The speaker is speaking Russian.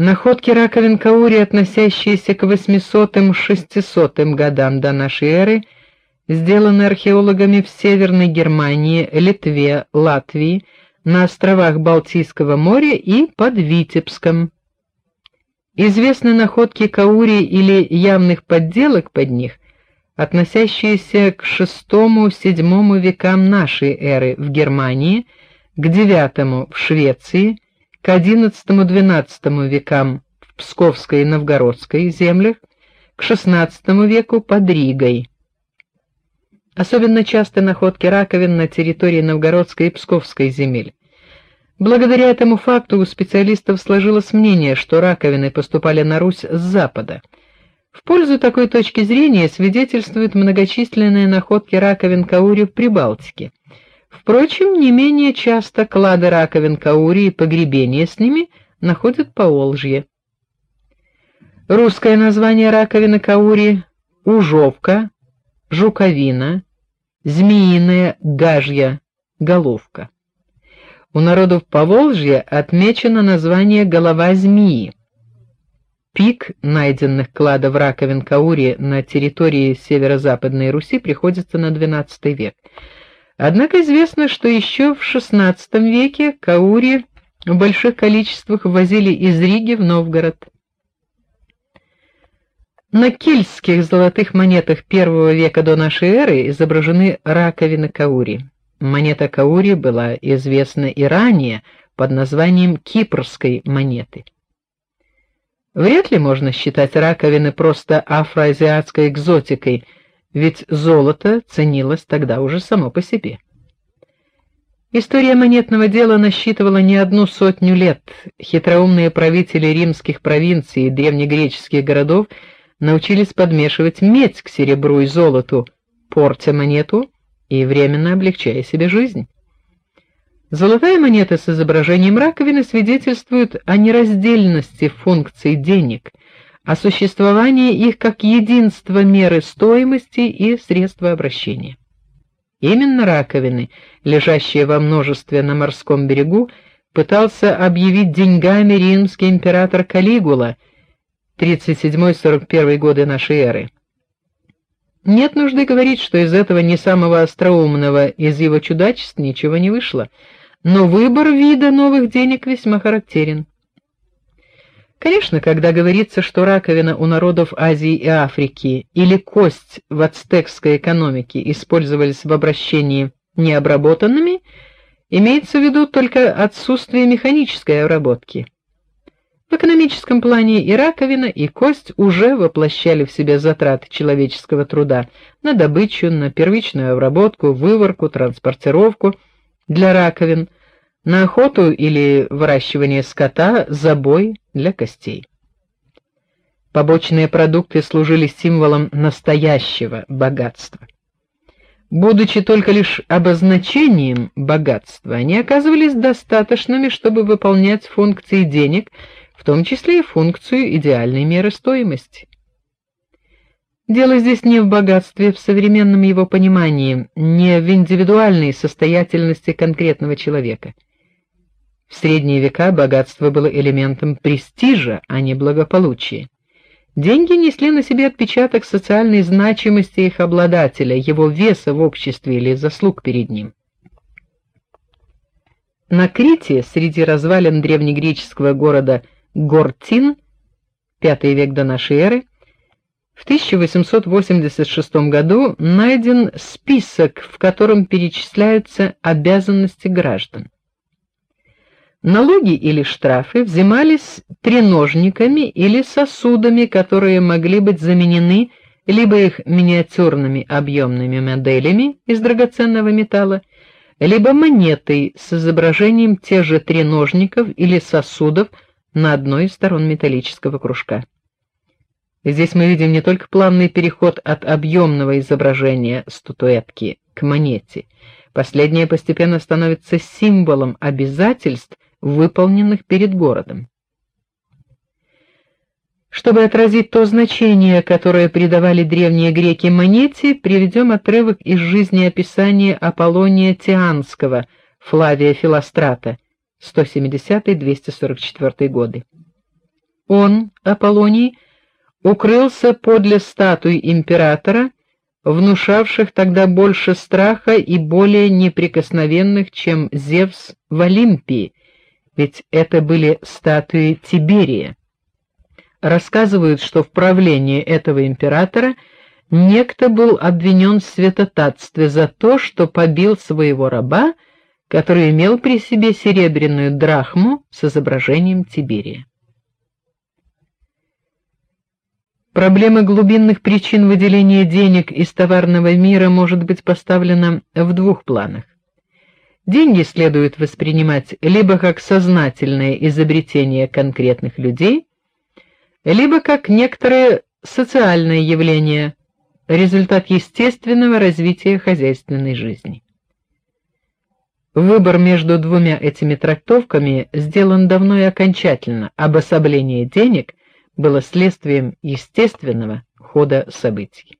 Находки раковин каури, относящиеся к 800-600 годам до нашей эры, сделаны археологами в Северной Германии, Литве, Латвии, на островах Балтийского моря и под Витебском. Известны находки каури или явных подделок под них, относящиеся к VI-VII векам нашей эры в Германии, к IX в Швеции, к XI-XII векам в Псковской и Новгородской землях, к XVI веку под Ригой. Особенно часто находки раковин на территории Новгородской и Псковской земель. Благодаря этому факту у специалистов сложилось мнение, что раковины поступали на Русь с запада. В пользу такой точки зрения свидетельствуют многочисленные находки раковин каури в Прибалтике. Впрочем, не менее часто клады раковин каури и погребения с ними находят по Волжье. Русское название раковины каури ужовка, жуковина, змеиная гажья головка. У народов Поволжья отмечено название голова змеи. Пик найденных кладов раковин каури на территории северо-западной Руси приходится на XII век. Однако известно, что еще в XVI веке каури в больших количествах ввозили из Риги в Новгород. На кельтских золотых монетах первого века до нашей эры изображены раковины каури. Монета каури была известна и ранее под названием кипрской монеты. Вряд ли можно считать раковины просто афроазиатской экзотикой – ведь золото ценилось тогда уже само по себе. История монетного дела насчитывала не одну сотню лет. Хитроумные правители римских провинций и древнегреческих городов научились подмешивать медь к серебру и золоту, портя монету и временно облегчая себе жизнь. Золотая монета с изображением раковины свидетельствует о нераздельности функций денег – о существовании их как единства меры стоимости и средства обращения. Именно раковины, лежащие во множестве на морском берегу, пытался объявить деньгами римский император Калигула 37-41 годы нашей эры. Нет нужды говорить, что из этого не самого остроумного из его чудачеств ничего не вышло, но выбор вида новых денег весьма характерен. Конечно, когда говорится, что раковина у народов Азии и Африки или кость в ацтекской экономике использовались в обращении необработанными, имеется в виду только отсутствие механической обработки. В экономическом плане и раковина, и кость уже воплощали в себе затраты человеческого труда на добычу, на первичную обработку, выворку, транспортировку для раковин – на охоту или выращивание скота, забой для костей. Побочные продукты служили символом настоящего богатства. Будучи только лишь обозначением богатства, они оказывались достаточными, чтобы выполнять функции денег, в том числе и функцию идеальной меры стоимости. Дело здесь не в богатстве в современном его понимании, не в индивидуальной состоятельности конкретного человека – в средние века богатство было элементом престижа, а не благополучия. Деньги несли на себе отпечаток социальной значимости их обладателя, его веса в обществе или заслуг перед ним. На Крите, среди развалин древнегреческого города Гортин, V век до нашей эры, в 1886 году найден список, в котором перечисляются обязанности граждан. Налоги или штрафы взимались треножниками или сосудами, которые могли быть заменены либо их миниатюрными объемными моделями из драгоценного металла, либо монетой с изображением тех же треножников или сосудов на одной из сторон металлического кружка. Здесь мы видим не только плавный переход от объемного изображения статуэтки к монете. Последнее постепенно становится символом обязательств выполненных перед городом. Чтобы отразить то значение, которое придавали древние греки монете, приведем отрывок из жизнеописания Аполлония Тианского, Флавия Филострата, 170-244 годы. Он, Аполлоний, укрылся подле статуй императора, внушавших тогда больше страха и более неприкосновенных, чем Зевс в Олимпии, ведь это были статуи Тиберия. Рассказывают, что в правлении этого императора некто был обвинен в святотатстве за то, что побил своего раба, который имел при себе серебряную драхму с изображением Тиберия. Проблема глубинных причин выделения денег из товарного мира может быть поставлена в двух планах. Деньги следует воспринимать либо как сознательное изобретение конкретных людей, либо как некоторое социальное явление, результат естественного развития хозяйственной жизни. Выбор между двумя этими трактовками сделан давно и окончательно. Обособление денег было следствием естественного хода событий.